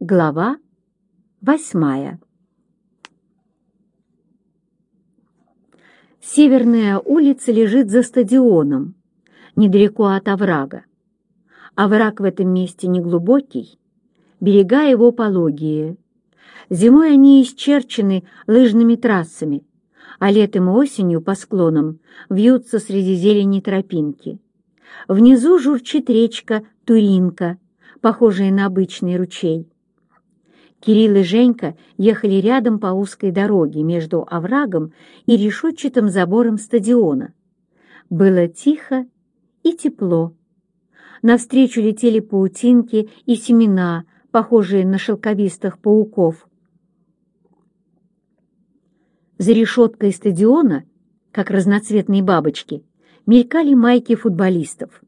Глава восьмая Северная улица лежит за стадионом, недалеко от оврага. Овраг в этом месте неглубокий, берега его пологие. Зимой они исчерчены лыжными трассами, а летом и осенью по склонам вьются среди зелени тропинки. Внизу журчит речка Туринка, похожая на обычный ручей. Кирилл и Женька ехали рядом по узкой дороге между оврагом и решетчатым забором стадиона. Было тихо и тепло. Навстречу летели паутинки и семена, похожие на шелковистых пауков. За решеткой стадиона, как разноцветные бабочки, мелькали майки футболистов.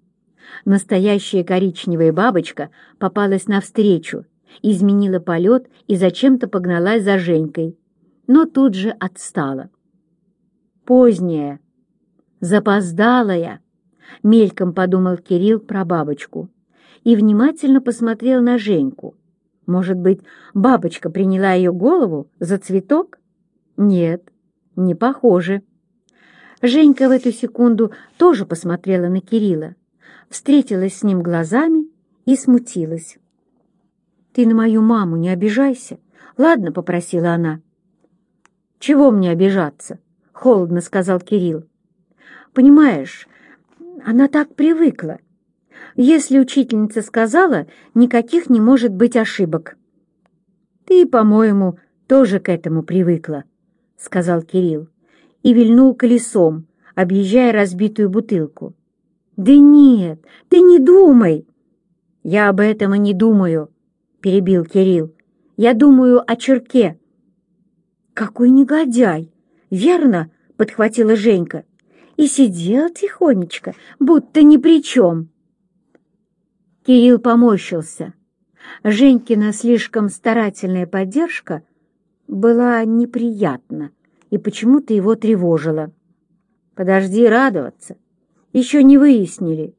Настоящая коричневая бабочка попалась навстречу, изменила полет и зачем-то погналась за Женькой, но тут же отстала. Поздняя, запоздалая, мельком подумал Кирилл про бабочку и внимательно посмотрел на Женьку. Может быть, бабочка приняла ее голову за цветок? Нет, не похоже. Женька в эту секунду тоже посмотрела на Кирилла, встретилась с ним глазами и смутилась. «Ты на мою маму не обижайся. Ладно?» — попросила она. «Чего мне обижаться?» — холодно сказал Кирилл. «Понимаешь, она так привыкла. Если учительница сказала, никаких не может быть ошибок». «Ты, по-моему, тоже к этому привыкла», — сказал Кирилл и вильнул колесом, объезжая разбитую бутылку. «Да нет, ты не думай!» «Я об этом и не думаю», — перебил Кирилл. «Я думаю о черке». «Какой негодяй! Верно?» — подхватила Женька. И сидел тихонечко, будто ни при чем. Кирилл поморщился. Женькина слишком старательная поддержка была неприятна и почему-то его тревожила. «Подожди радоваться. Еще не выяснили.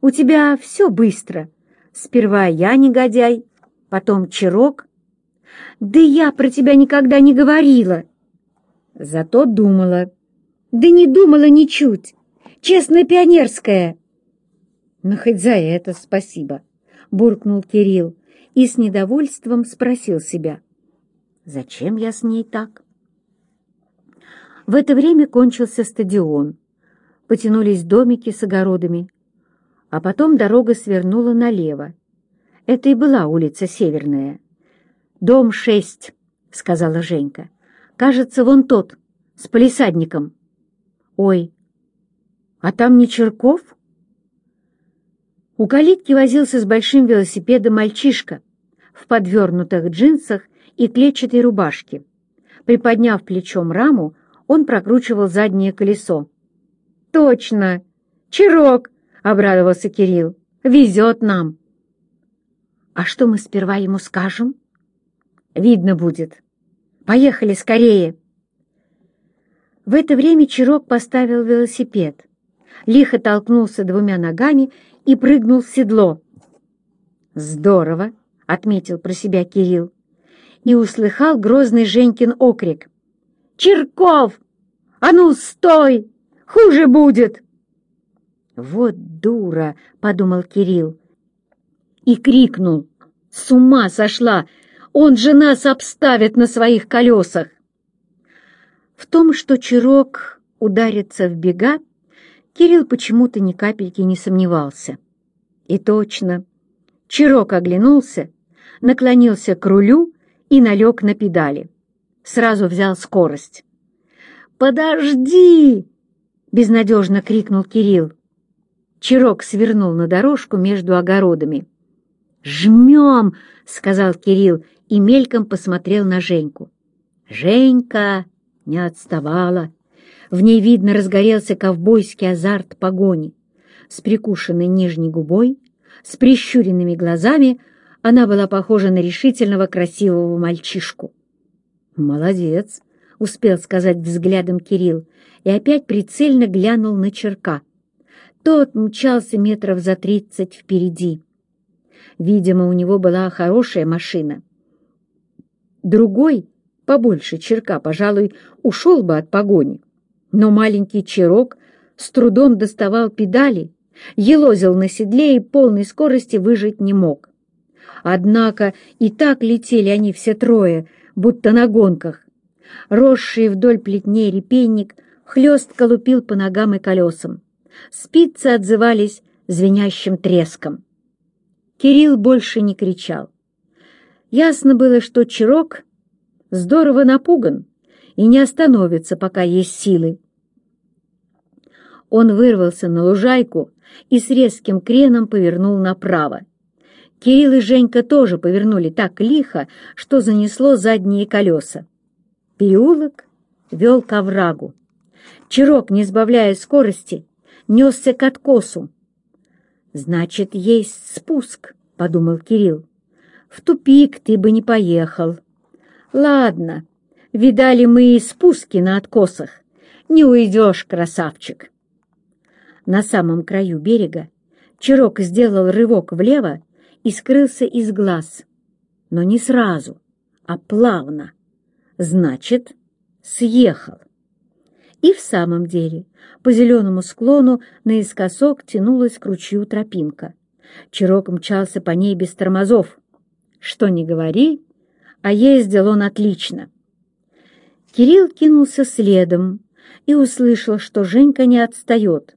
У тебя все быстро. Сперва я негодяй, потом Чирок. Да я про тебя никогда не говорила. Зато думала. Да не думала ничуть. Честно пионерская. Ну, хоть за это спасибо, буркнул Кирилл и с недовольством спросил себя. Зачем я с ней так? В это время кончился стадион. Потянулись домики с огородами, а потом дорога свернула налево это и была улица Северная. «Дом шесть», — сказала Женька. «Кажется, вон тот, с полисадником». «Ой, а там не Черков?» У калитки возился с большим велосипедом мальчишка в подвернутых джинсах и клетчатой рубашке. Приподняв плечом раму, он прокручивал заднее колесо. «Точно! Чирок!» — обрадовался Кирилл. «Везет нам!» А что мы сперва ему скажем? Видно будет. Поехали скорее. В это время Чирок поставил велосипед, лихо толкнулся двумя ногами и прыгнул в седло. «Здорово!» — отметил про себя Кирилл и услыхал грозный Женькин окрик. «Черков! А ну, стой! Хуже будет!» «Вот дура!» — подумал Кирилл и крикнул. «С ума сошла! Он же нас обставит на своих колесах!» В том, что Чирок ударится в бега, Кирилл почему-то ни капельки не сомневался. И точно. Чирок оглянулся, наклонился к рулю и налег на педали. Сразу взял скорость. «Подожди!» — безнадежно крикнул Кирилл. Чирок свернул на дорожку между огородами. «Жмем!» — сказал Кирилл и мельком посмотрел на Женьку. Женька не отставала. В ней, видно, разгорелся ковбойский азарт погони. С прикушенной нижней губой, с прищуренными глазами она была похожа на решительного красивого мальчишку. «Молодец!» — успел сказать взглядом Кирилл и опять прицельно глянул на черка. Тот мчался метров за тридцать впереди. Видимо, у него была хорошая машина, Другой, побольше черка, пожалуй, ушел бы от погони. Но маленький черок с трудом доставал педали, елозил на седле и полной скорости выжить не мог. Однако и так летели они все трое, будто на гонках. Росший вдоль плетней репейник хлестко лупил по ногам и колесам. Спицы отзывались звенящим треском. Кирилл больше не кричал. Ясно было, что Чирок здорово напуган и не остановится, пока есть силы. Он вырвался на лужайку и с резким креном повернул направо. Кирилл и Женька тоже повернули так лихо, что занесло задние колеса. Переулок вел к оврагу. Чирок, не сбавляя скорости, несся к откосу. «Значит, есть спуск», — подумал Кирилл. «В тупик ты бы не поехал». «Ладно, видали мы и спуски на откосах. Не уйдешь, красавчик». На самом краю берега Чирок сделал рывок влево и скрылся из глаз. Но не сразу, а плавно. Значит, съехал. И в самом деле по зеленому склону наискосок тянулась к ручью тропинка. Чирок мчался по ней без тормозов. Что ни говори, а ездил он отлично. Кирилл кинулся следом и услышал, что Женька не отстает.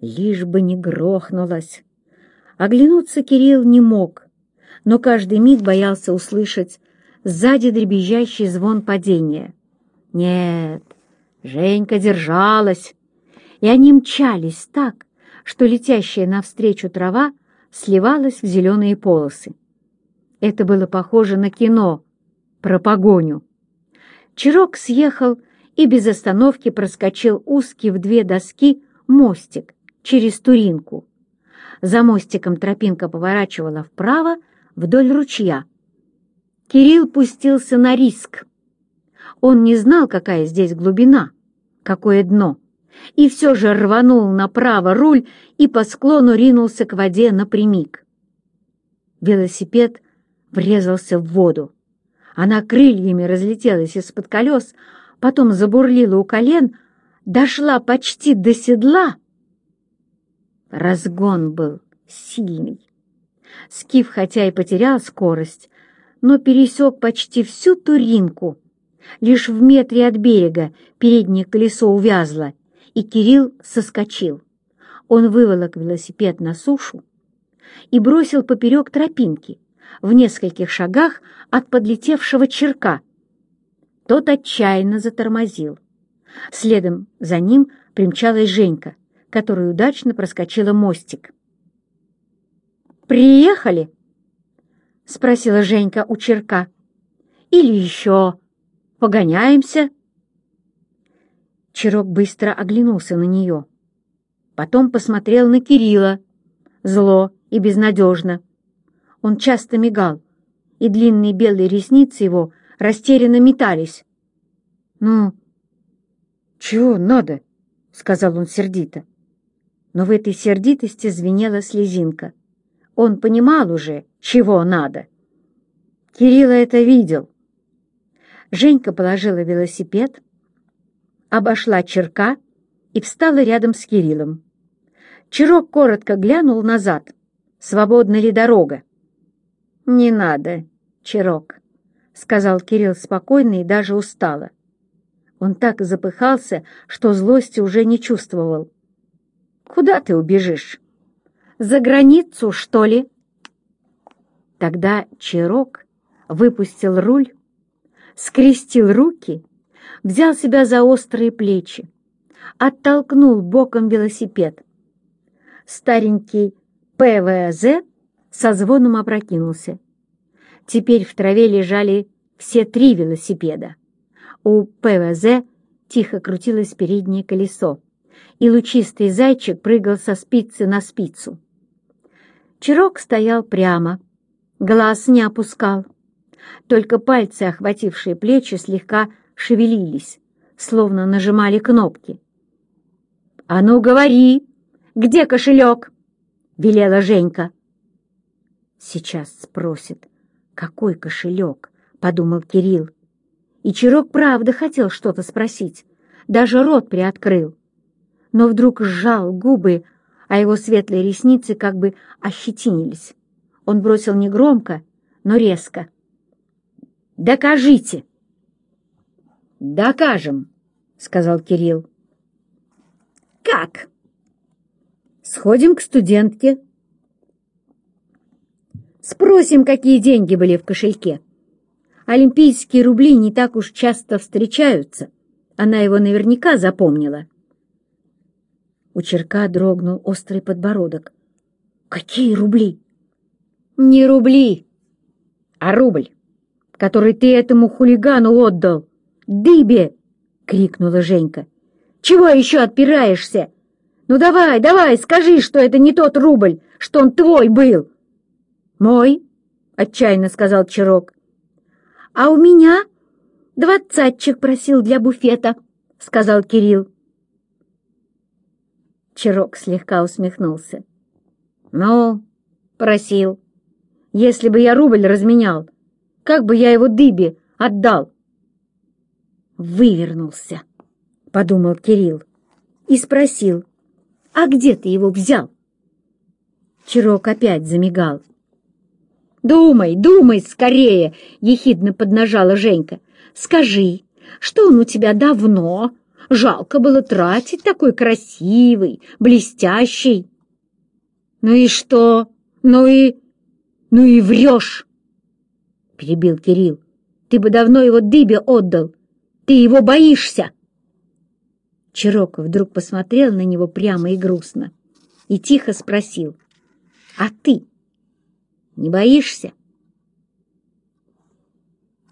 Лишь бы не грохнулась. Оглянуться Кирилл не мог, но каждый миг боялся услышать сзади дребезжащий звон падения. Нет, Женька держалась, и они мчались так, что летящая навстречу трава сливалась в зеленые полосы. Это было похоже на кино про погоню. Чирок съехал и без остановки проскочил узкий в две доски мостик через Туринку. За мостиком тропинка поворачивала вправо вдоль ручья. Кирилл пустился на риск. Он не знал, какая здесь глубина, какое дно, и все же рванул направо руль и по склону ринулся к воде напрямик. Велосипед врезался в воду. Она крыльями разлетелась из-под колес, потом забурлила у колен, дошла почти до седла. Разгон был сильный. Скиф хотя и потерял скорость, но пересек почти всю Туринку — Лишь в метре от берега переднее колесо увязло, и Кирилл соскочил. Он выволок велосипед на сушу и бросил поперек тропинки, в нескольких шагах от подлетевшего черка. Тот отчаянно затормозил. Следом за ним примчалась Женька, которая удачно проскочила мостик. «Приехали?» — спросила Женька у черка. «Или еще Погоняемся?» Чирок быстро оглянулся на нее. Потом посмотрел на Кирилла. Зло и безнадежно. Он часто мигал, и длинные белые ресницы его растерянно метались. «Ну, чего надо?» — сказал он сердито. Но в этой сердитости звенела слезинка. Он понимал уже, чего надо. Кирилла это видел. Женька положила велосипед, обошла черка и встала рядом с Кириллом. Чирок коротко глянул назад. Свободна ли дорога? «Не надо, Чирок», — сказал Кирилл спокойно и даже устало. Он так запыхался, что злости уже не чувствовал. «Куда ты убежишь? За границу, что ли?» Тогда Чирок выпустил руль скрестил руки, взял себя за острые плечи, оттолкнул боком велосипед. Старенький ПВЗ со звоном опрокинулся. Теперь в траве лежали все три велосипеда. У ПВЗ тихо крутилось переднее колесо, и лучистый зайчик прыгал со спицы на спицу. Чирок стоял прямо, глаз не опускал. Только пальцы, охватившие плечи, слегка шевелились, словно нажимали кнопки. «А ну, говори! Где кошелек?» — велела Женька. «Сейчас спросит, какой кошелек?» — подумал Кирилл. И Чирок правда хотел что-то спросить, даже рот приоткрыл. Но вдруг сжал губы, а его светлые ресницы как бы ощетинились. Он бросил негромко, но резко. «Докажите!» «Докажем!» — сказал Кирилл. «Как?» «Сходим к студентке. Спросим, какие деньги были в кошельке. Олимпийские рубли не так уж часто встречаются. Она его наверняка запомнила». У Черка дрогнул острый подбородок. «Какие рубли?» «Не рубли, а рубль, который ты этому хулигану отдал. Дыбе!» — крикнула Женька. «Чего еще отпираешься? Ну давай, давай, скажи, что это не тот рубль, что он твой был!» «Мой?» — отчаянно сказал Чирок. «А у меня двадцатчик просил для буфета», — сказал Кирилл. Чирок слегка усмехнулся. «Ну, просил. Если бы я рубль разменял, как бы я его дыбе отдал?» «Вывернулся», — подумал Кирилл и спросил, «А где ты его взял?» Чирок опять замигал. «Думай, думай скорее!» — ехидно поднажала Женька. «Скажи, что он у тебя давно? Жалко было тратить такой красивый, блестящий». «Ну и что? Ну и... ну и врешь!» — перебил Кирилл. «Ты бы давно его дыбе отдал. Ты его боишься!» Чирок вдруг посмотрел на него прямо и грустно и тихо спросил. «А ты?» Не боишься?»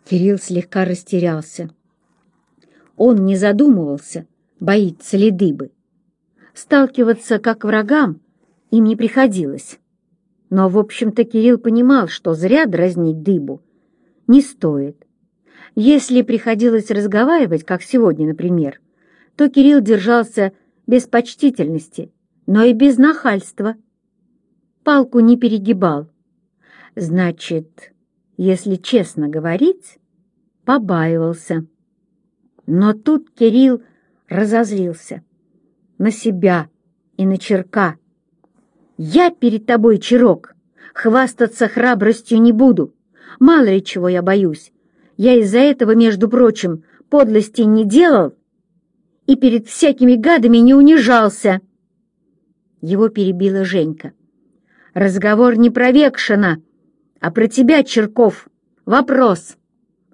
Кирилл слегка растерялся. Он не задумывался, боится ли дыбы. Сталкиваться как врагам им не приходилось. Но, в общем-то, Кирилл понимал, что зря дразнить дыбу не стоит. Если приходилось разговаривать, как сегодня, например, то Кирилл держался без почтительности, но и без нахальства. Палку не перегибал, Значит, если честно говорить, побаивался. Но тут Кирилл разозлился. На себя и на Черка. «Я перед тобой, Черок, хвастаться храбростью не буду. Мало ли чего я боюсь. Я из-за этого, между прочим, подлости не делал и перед всякими гадами не унижался». Его перебила Женька. «Разговор не про Векшина!» А про тебя, Черков, вопрос.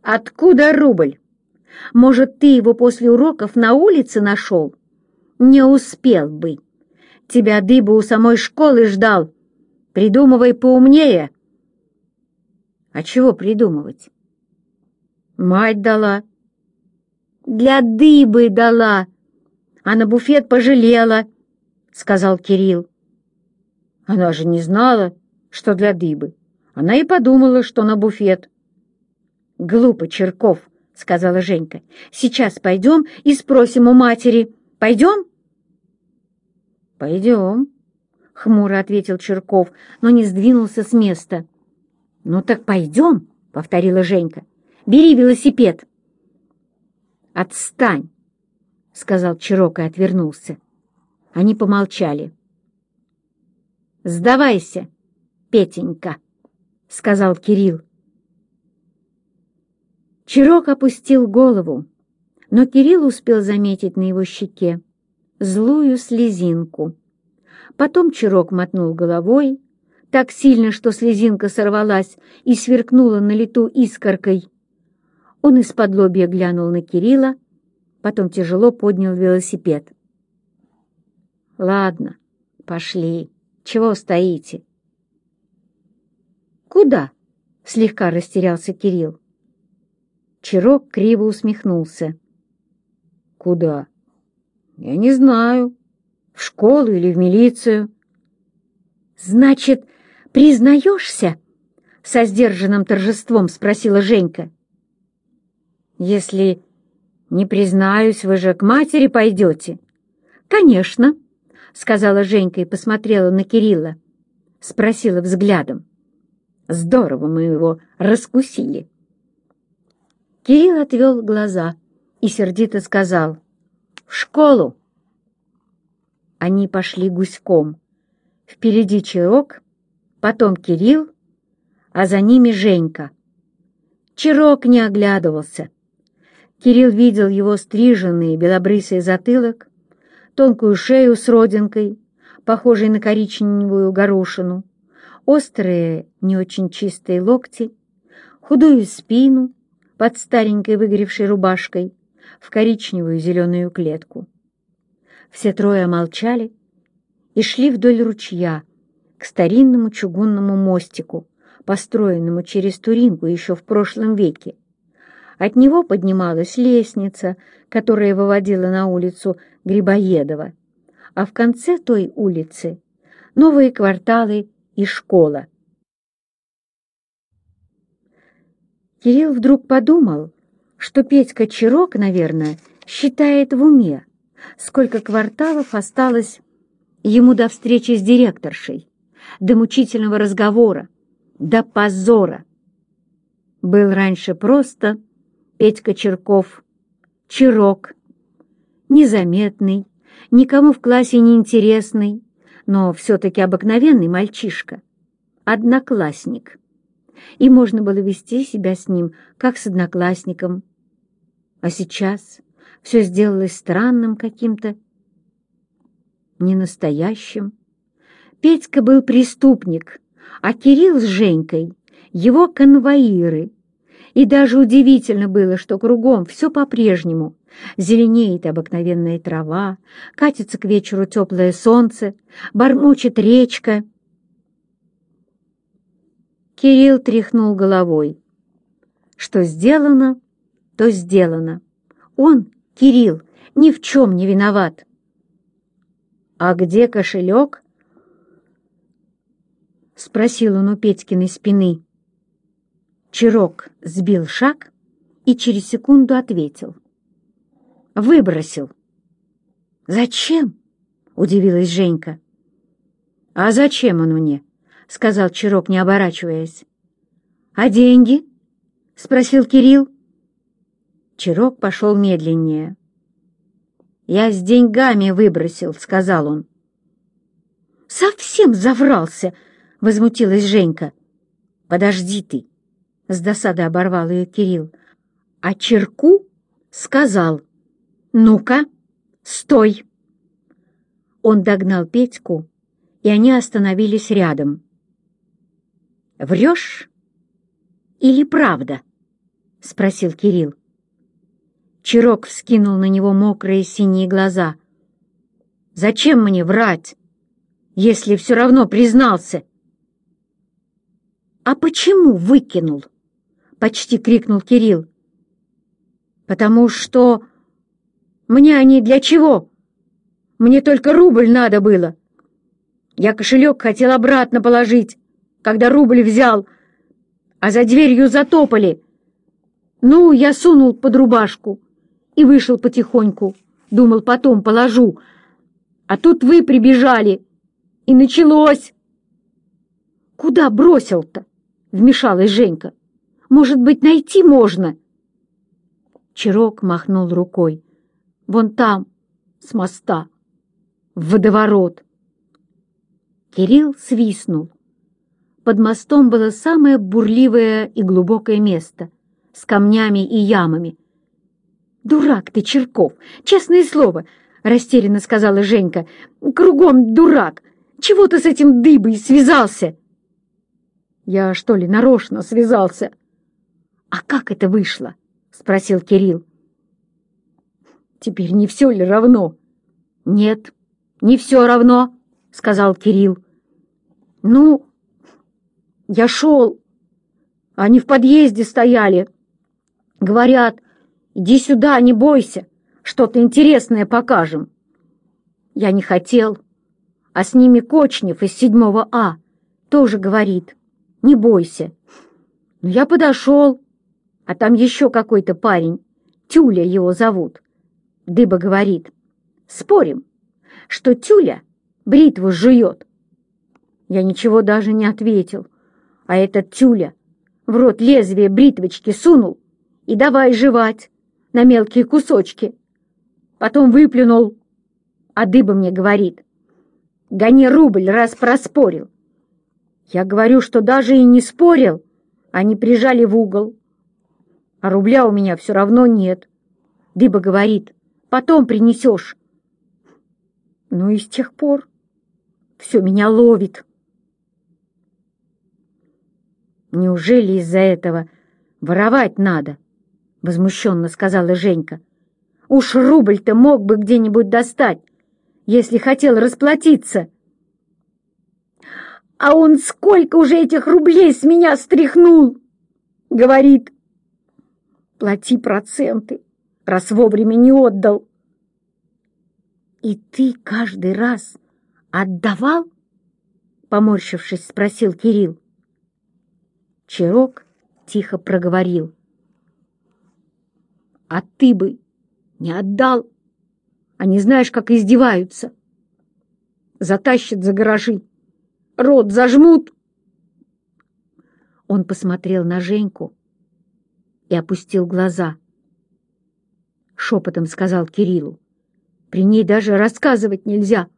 Откуда рубль? Может, ты его после уроков на улице нашел? Не успел бы. Тебя дыба у самой школы ждал. Придумывай поумнее. А чего придумывать? Мать дала. Для дыбы дала. А на буфет пожалела, — сказал Кирилл. Она же не знала, что для дыбы. Она и подумала, что на буфет. «Глупо, Черков», — сказала Женька. «Сейчас пойдем и спросим у матери. Пойдем?» «Пойдем», — хмуро ответил Черков, но не сдвинулся с места. «Ну так пойдем», — повторила Женька. «Бери велосипед». «Отстань», — сказал Чирок и отвернулся. Они помолчали. «Сдавайся, Петенька». — сказал Кирилл. Чирок опустил голову, но Кирилл успел заметить на его щеке злую слезинку. Потом Чирок мотнул головой, так сильно, что слезинка сорвалась и сверкнула на лету искоркой. Он из-под лобья глянул на Кирилла, потом тяжело поднял велосипед. «Ладно, пошли. Чего стоите?» «Куда?» — слегка растерялся Кирилл. Чирок криво усмехнулся. «Куда?» «Я не знаю. В школу или в милицию». «Значит, признаешься?» — со сдержанным торжеством спросила Женька. «Если не признаюсь, вы же к матери пойдете?» «Конечно», — сказала Женька и посмотрела на Кирилла. Спросила взглядом. Здорово мы его раскусили. Кирилл отвел глаза и сердито сказал «В школу!» Они пошли гуськом. Впереди Чирок, потом Кирилл, а за ними Женька. Чирок не оглядывался. Кирилл видел его стриженный белобрысый затылок, тонкую шею с родинкой, похожей на коричневую горошину, острые, не очень чистые локти, худую спину под старенькой выгоревшей рубашкой в коричневую зеленую клетку. Все трое молчали и шли вдоль ручья к старинному чугунному мостику, построенному через Туринку еще в прошлом веке. От него поднималась лестница, которая выводила на улицу Грибоедова, а в конце той улицы новые кварталы и школа. Кирилл вдруг подумал, что Петька Чирок, наверное, считает в уме, сколько кварталов осталось ему до встречи с директоршей, до мучительного разговора, до позора. Был раньше просто Петька Черков, Чирок, незаметный, никому в классе не интересный, но все-таки обыкновенный мальчишка, одноклассник. И можно было вести себя с ним, как с одноклассником. А сейчас все сделалось странным каким-то, ненастоящим. Петька был преступник, а Кирилл с Женькой — его конвоиры. И даже удивительно было, что кругом все по-прежнему. Зеленеет обыкновенная трава, катится к вечеру теплое солнце, бормочет речка. Кирилл тряхнул головой. Что сделано, то сделано. Он, Кирилл, ни в чем не виноват. «А где кошелек?» — спросил он у Петькиной спины. Чирок сбил шаг и через секунду ответил. «Выбросил». «Зачем?» — удивилась Женька. «А зачем он мне?» — сказал Чирок, не оборачиваясь. «А деньги?» — спросил Кирилл. Чирок пошел медленнее. «Я с деньгами выбросил», — сказал он. «Совсем заврался!» — возмутилась Женька. «Подожди ты!» — с досадой оборвал ее Кирилл. А Черку сказал, «Ну-ка, стой!» Он догнал Петьку, и они остановились рядом. «Врешь или правда?» — спросил Кирилл. Чирок вскинул на него мокрые синие глаза. «Зачем мне врать, если все равно признался?» «А почему выкинул?» — почти крикнул Кирилл. «Потому что... Мне они для чего? Мне только рубль надо было. Я кошелек хотел обратно положить, когда рубль взял, а за дверью затопали. Ну, я сунул под рубашку» и вышел потихоньку. Думал, потом положу. А тут вы прибежали, и началось. «Куда бросил-то?» — вмешалась Женька. «Может быть, найти можно?» Чирок махнул рукой. «Вон там, с моста, в водоворот». Кирилл свистнул. Под мостом было самое бурливое и глубокое место с камнями и ямами, «Дурак ты, Черков! Честное слово!» — растерянно сказала Женька. «Кругом дурак! Чего ты с этим дыбой связался?» «Я, что ли, нарочно связался?» «А как это вышло?» — спросил Кирилл. «Теперь не все ли равно?» «Нет, не все равно», — сказал Кирилл. «Ну, я шел. Они в подъезде стояли. Говорят, Иди сюда, не бойся, что-то интересное покажем. Я не хотел, а с ними Кочнев из седьмого А тоже говорит, не бойся. Но я подошел, а там еще какой-то парень, Тюля его зовут. Дыба говорит, спорим, что Тюля бритву жует. Я ничего даже не ответил, а этот Тюля в рот лезвие бритвочки сунул и давай жевать на мелкие кусочки. Потом выплюнул, а дыба мне говорит, гони рубль, раз проспорил. Я говорю, что даже и не спорил, они прижали в угол. А рубля у меня все равно нет. Дыба говорит, потом принесешь. Ну и с тех пор все меня ловит. Неужели из-за этого воровать надо? Возмущенно сказала Женька. Уж рубль ты мог бы где-нибудь достать, если хотел расплатиться. А он сколько уже этих рублей с меня стряхнул? Говорит, плати проценты, раз вовремя не отдал. И ты каждый раз отдавал? Поморщившись, спросил Кирилл. Чирок тихо проговорил. А ты бы не отдал. Они знаешь, как издеваются. Затащат за гаражи, рот зажмут. Он посмотрел на Женьку и опустил глаза. Шепотом сказал Кириллу. При ней даже рассказывать нельзя.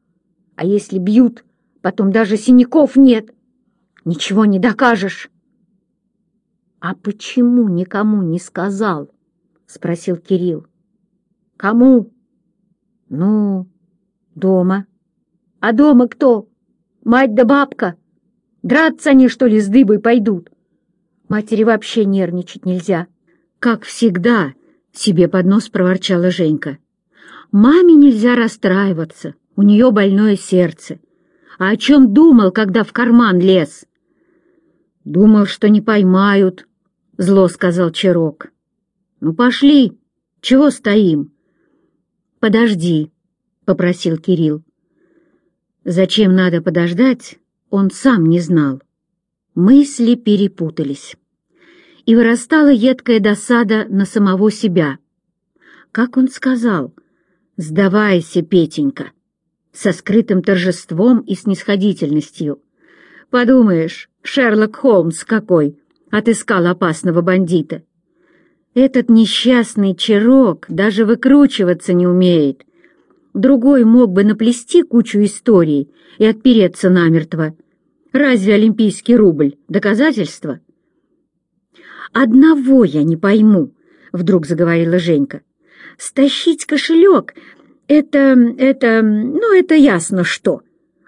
А если бьют, потом даже синяков нет. Ничего не докажешь. — А почему никому не сказал? — спросил Кирилл. — Кому? — Ну, дома. — А дома кто? Мать да бабка. Драться они, что ли, с дыбой пойдут? Матери вообще нервничать нельзя. Как всегда, себе под нос проворчала Женька. Маме нельзя расстраиваться, у нее больное сердце. А о чем думал, когда в карман лез? Думал, что не поймают, — зло сказал Чирок. «Ну, пошли! Чего стоим?» «Подожди», — попросил Кирилл. Зачем надо подождать, он сам не знал. Мысли перепутались. И вырастала едкая досада на самого себя. Как он сказал, «Сдавайся, Петенька», со скрытым торжеством и снисходительностью. «Подумаешь, Шерлок Холмс какой!» отыскал опасного бандита. Этот несчастный черок даже выкручиваться не умеет. Другой мог бы наплести кучу историй и отпереться намертво. Разве олимпийский рубль — доказательство? «Одного я не пойму», — вдруг заговорила Женька. «Стащить кошелек — это... это... ну, это ясно что.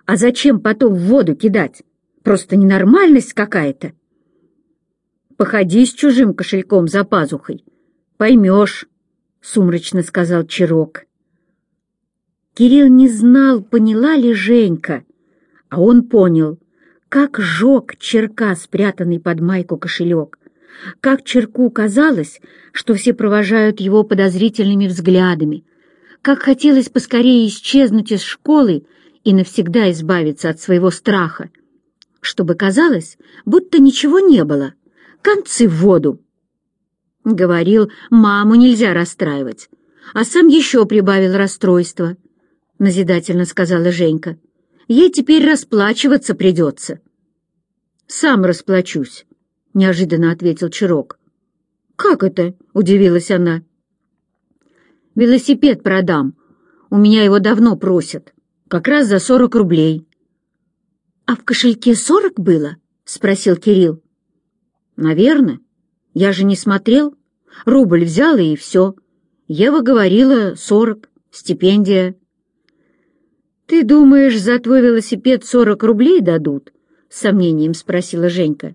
А зачем потом в воду кидать? Просто ненормальность какая-то». Походи с чужим кошельком за пазухой. Поймешь, — сумрачно сказал Чирок. Кирилл не знал, поняла ли Женька, а он понял, как жег черка, спрятанный под майку кошелек, как черку казалось, что все провожают его подозрительными взглядами, как хотелось поскорее исчезнуть из школы и навсегда избавиться от своего страха, чтобы казалось, будто ничего не было — концы в воду. Говорил, маму нельзя расстраивать, а сам еще прибавил расстройство, — назидательно сказала Женька. Ей теперь расплачиваться придется. Сам расплачусь, — неожиданно ответил Чирок. Как это? — удивилась она. Велосипед продам. У меня его давно просят. Как раз за сорок рублей. — А в кошельке сорок было? — спросил Кирилл. «Наверное. Я же не смотрел. Рубль взял и все. Ева говорила сорок. Стипендия». «Ты думаешь, за твой велосипед сорок рублей дадут?» — с сомнением спросила Женька.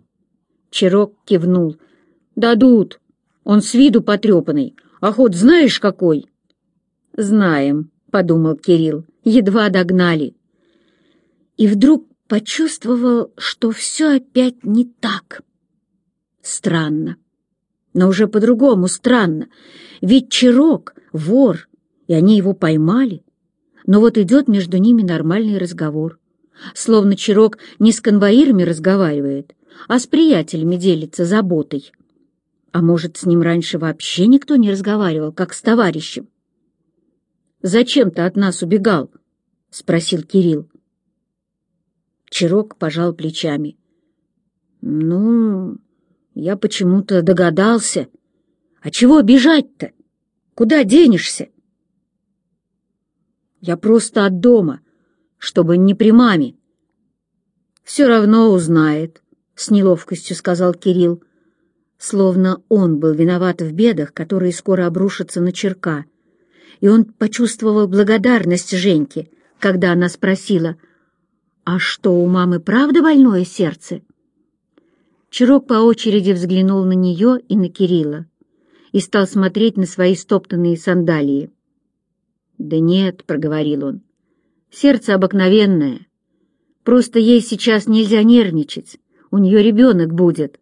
Чирок кивнул. «Дадут. Он с виду потрепанный. А ход знаешь какой?» «Знаем», — подумал Кирилл. «Едва догнали». И вдруг почувствовал, что все опять не так. Странно. Но уже по-другому странно. Ведь Чирок — вор, и они его поймали. Но вот идет между ними нормальный разговор. Словно Чирок не с конвоирами разговаривает, а с приятелями делится заботой. А может, с ним раньше вообще никто не разговаривал, как с товарищем? «Зачем ты от нас убегал?» — спросил Кирилл. Чирок пожал плечами. «Ну, я почему-то догадался. А чего бежать-то? Куда денешься? Я просто от дома, чтобы не при маме. Все равно узнает, — с неловкостью сказал Кирилл, словно он был виноват в бедах, которые скоро обрушатся на черка. И он почувствовал благодарность Женьке, когда она спросила, «А что, у мамы правда больное сердце?» Чирок по очереди взглянул на нее и на Кирилла и стал смотреть на свои стоптанные сандалии. «Да нет», — проговорил он, — «сердце обыкновенное. Просто ей сейчас нельзя нервничать, у нее ребенок будет».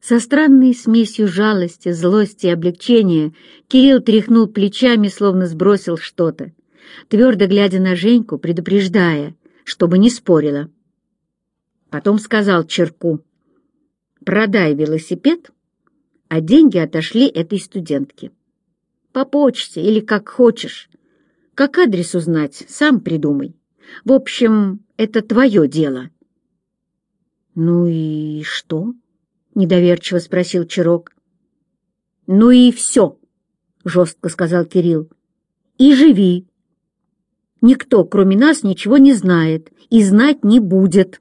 Со странной смесью жалости, злости и облегчения Кирилл тряхнул плечами, словно сбросил что-то, твердо глядя на Женьку, предупреждая, чтобы не спорила. Потом сказал Черку, «Продай велосипед, а деньги отошли этой студентке. По почте или как хочешь. Как адрес узнать, сам придумай. В общем, это твое дело». «Ну и что?» — недоверчиво спросил Чирок. «Ну и все», — жестко сказал Кирилл. «И живи. Никто, кроме нас, ничего не знает и знать не будет».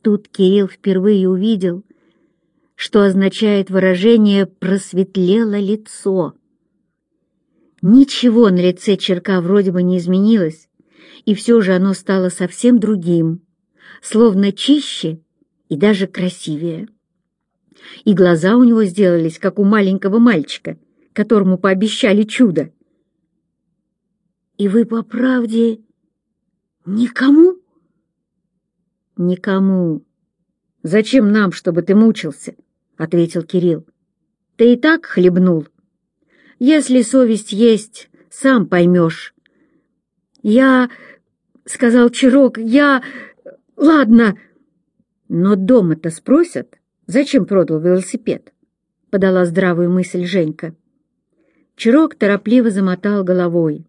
Тут Кирилл впервые увидел, что означает выражение «просветлело лицо». Ничего на лице черка вроде бы не изменилось, и все же оно стало совсем другим, словно чище и даже красивее. И глаза у него сделались, как у маленького мальчика, которому пообещали чудо. «И вы по правде никому?» «Никому. Зачем нам, чтобы ты мучился?» — ответил Кирилл. «Ты и так хлебнул. Если совесть есть, сам поймешь». «Я...» — сказал Чирок. «Я... Ладно...» «Но дома-то спросят, зачем продал велосипед?» — подала здравую мысль Женька. Чирок торопливо замотал головой.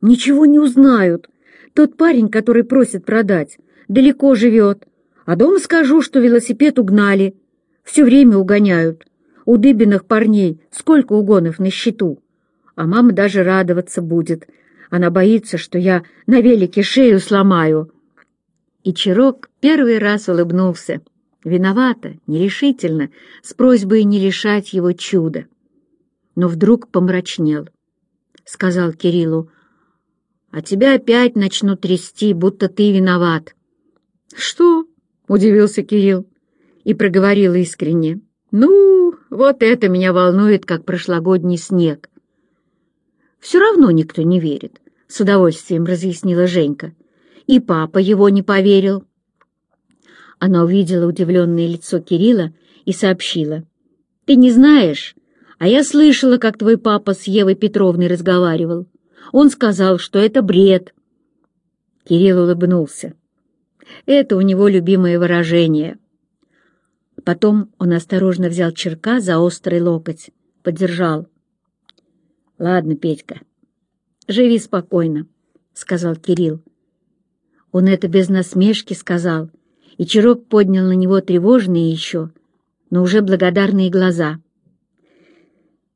«Ничего не узнают. Тот парень, который просит продать, далеко живет. А дома скажу, что велосипед угнали. Все время угоняют. У дыбиных парней сколько угонов на счету. А мама даже радоваться будет. Она боится, что я на велике шею сломаю» и Чирок первый раз улыбнулся. Виновато, нерешительно, с просьбой не лишать его чуда. Но вдруг помрачнел. Сказал Кириллу, «А тебя опять начнут трясти, будто ты виноват». «Что?» — удивился Кирилл и проговорил искренне. «Ну, вот это меня волнует, как прошлогодний снег». «Все равно никто не верит», — с удовольствием разъяснила Женька и папа его не поверил. Она увидела удивленное лицо Кирилла и сообщила. «Ты не знаешь, а я слышала, как твой папа с Евой Петровной разговаривал. Он сказал, что это бред». Кирилл улыбнулся. Это у него любимое выражение. Потом он осторожно взял черка за острый локоть, поддержал. «Ладно, Петька, живи спокойно», — сказал Кирилл. Он это без насмешки сказал, и Чирок поднял на него тревожные еще, но уже благодарные глаза.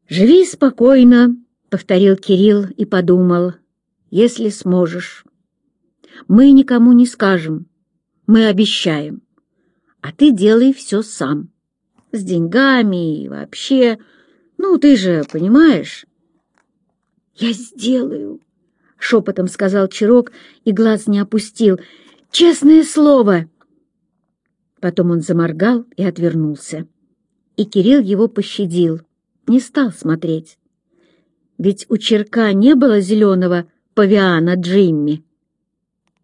«Живи спокойно», — повторил Кирилл и подумал, — «если сможешь. Мы никому не скажем, мы обещаем, а ты делай все сам, с деньгами и вообще, ну, ты же понимаешь». «Я сделаю», — шепотом сказал Чирок и глаз не опустил. «Честное слово!» Потом он заморгал и отвернулся. И Кирилл его пощадил, не стал смотреть. Ведь у Черка не было зеленого павиана Джимми.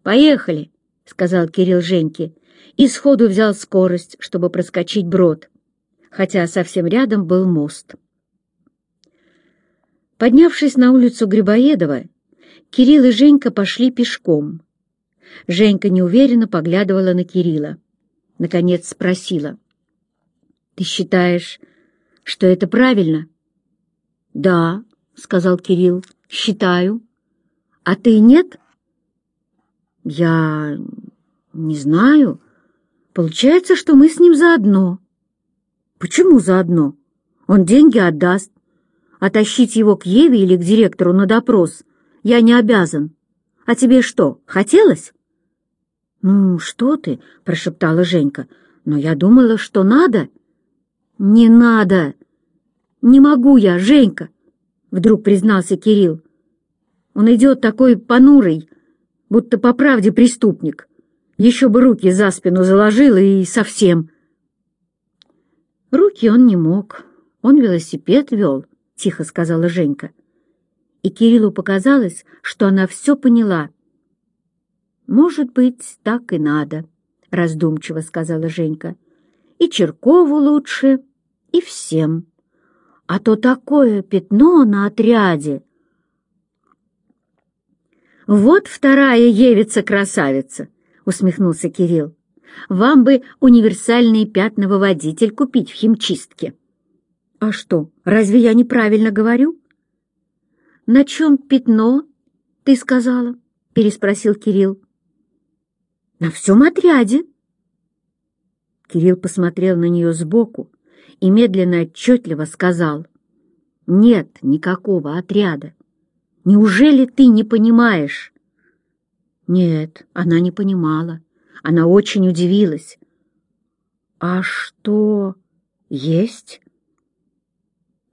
«Поехали!» — сказал Кирилл Женьке, и сходу взял скорость, чтобы проскочить брод, хотя совсем рядом был мост. Поднявшись на улицу Грибоедова, Кирилл и Женька пошли пешком. Женька неуверенно поглядывала на Кирилла. Наконец спросила. «Ты считаешь, что это правильно?» «Да», — сказал Кирилл, — «считаю». «А ты нет?» «Я не знаю. Получается, что мы с ним заодно». Почему заодно? Он деньги отдаст. А тащить его к Еве или к директору на допрос я не обязан. А тебе что, хотелось? «Ну, что ты?» — прошептала Женька. «Но я думала, что надо». «Не надо! Не могу я, Женька!» — вдруг признался Кирилл. «Он идет такой понурый, будто по правде преступник. Еще бы руки за спину заложил и совсем». Руки он не мог. Он велосипед вел, — тихо сказала Женька. И Кириллу показалось, что она все поняла. «Может быть, так и надо», — раздумчиво сказала Женька. «И Черкову лучше, и всем. А то такое пятно на отряде». «Вот вторая Евица-красавица», — усмехнулся Кирилл. «Вам бы универсальный пятновыводитель купить в химчистке». «А что, разве я неправильно говорю?» «На чем пятно, ты сказала?» — переспросил Кирилл. «На всем отряде». Кирилл посмотрел на нее сбоку и медленно отчетливо сказал. «Нет никакого отряда. Неужели ты не понимаешь?» Нет, она не понимала. Она очень удивилась. «А что есть?»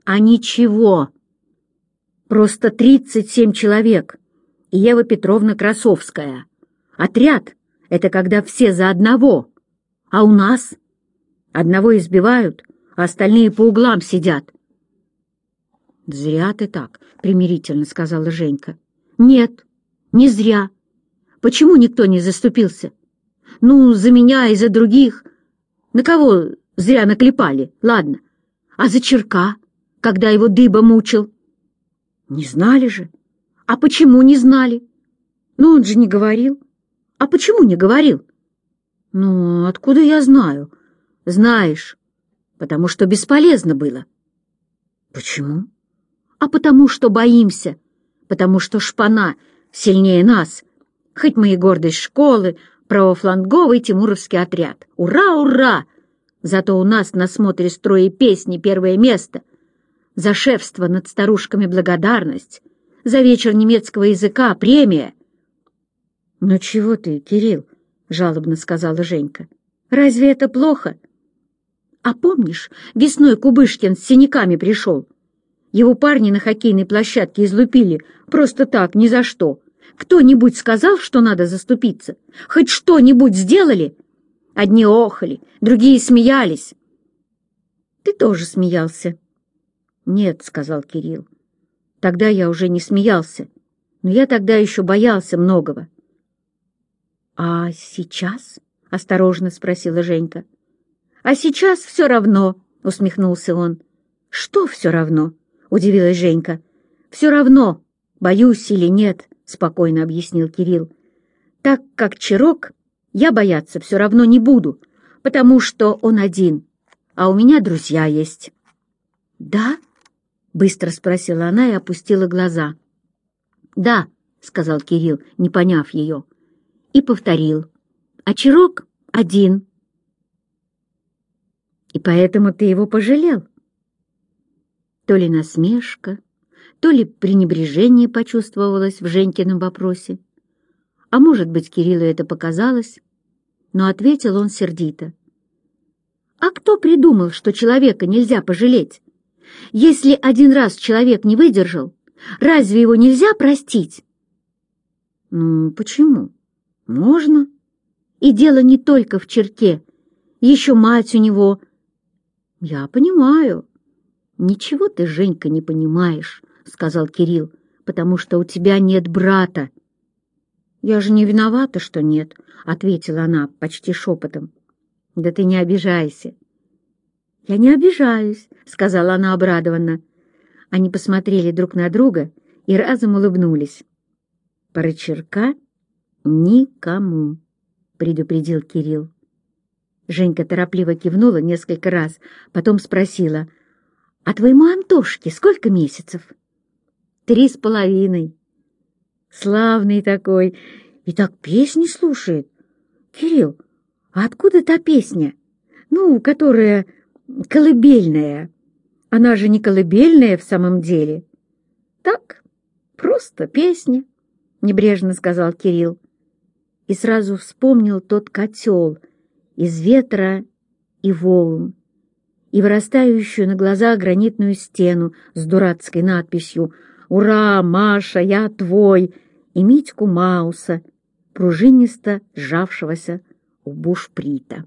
«А ничего. Просто тридцать семь человек. И Ева Петровна Красовская. Отряд — это когда все за одного. А у нас? Одного избивают, а остальные по углам сидят. «Зря ты так», — примирительно сказала Женька. «Нет, не зря. Почему никто не заступился? Ну, за меня и за других. На кого зря наклепали, ладно. А за черка, когда его дыба мучил? Не знали же. А почему не знали? Ну, он же не говорил. А почему не говорил? Ну, откуда я знаю? Знаешь, потому что бесполезно было. Почему? а потому что боимся, потому что шпана сильнее нас, хоть мы и гордость школы, правофланговый тимуровский отряд. Ура, ура! Зато у нас на смотре строя песни первое место. За шефство над старушками благодарность, за вечер немецкого языка премия. — Ну чего ты, Кирилл? — жалобно сказала Женька. — Разве это плохо? — А помнишь, весной Кубышкин с синяками пришел? Его парни на хоккейной площадке излупили просто так, ни за что. Кто-нибудь сказал, что надо заступиться? Хоть что-нибудь сделали? Одни охали, другие смеялись. Ты тоже смеялся. Нет, — сказал Кирилл. Тогда я уже не смеялся, но я тогда еще боялся многого. А сейчас? — осторожно спросила Женька. А сейчас все равно, — усмехнулся он. Что все равно? удивилась Женька. «Все равно, боюсь или нет», — спокойно объяснил Кирилл. «Так как Чирок, я бояться все равно не буду, потому что он один, а у меня друзья есть». «Да?» — быстро спросила она и опустила глаза. «Да», — сказал Кирилл, не поняв ее, и повторил. «А Чирок один». «И поэтому ты его пожалел?» То ли насмешка, то ли пренебрежение почувствовалось в Женькином вопросе. А может быть, Кириллу это показалось, но ответил он сердито. «А кто придумал, что человека нельзя пожалеть? Если один раз человек не выдержал, разве его нельзя простить?» «Ну, почему? Можно. И дело не только в черте. Еще мать у него...» «Я понимаю. «Ничего ты, Женька, не понимаешь», — сказал Кирилл, «потому что у тебя нет брата». «Я же не виновата, что нет», — ответила она почти шепотом. «Да ты не обижайся». «Я не обижаюсь», — сказала она обрадованно. Они посмотрели друг на друга и разом улыбнулись. «Прочерка никому», — предупредил Кирилл. Женька торопливо кивнула несколько раз, потом спросила — а твоему Антошке сколько месяцев? Три с половиной. Славный такой. И так песни слушает. Кирилл, а откуда та песня? Ну, которая колыбельная. Она же не колыбельная в самом деле. Так, просто песня, — небрежно сказал Кирилл. И сразу вспомнил тот котел из ветра и волн, и вырастающую на глазах гранитную стену с дурацкой надписью «Ура, Маша, я твой!» и Митьку Мауса, пружинисто сжавшегося у бушприта.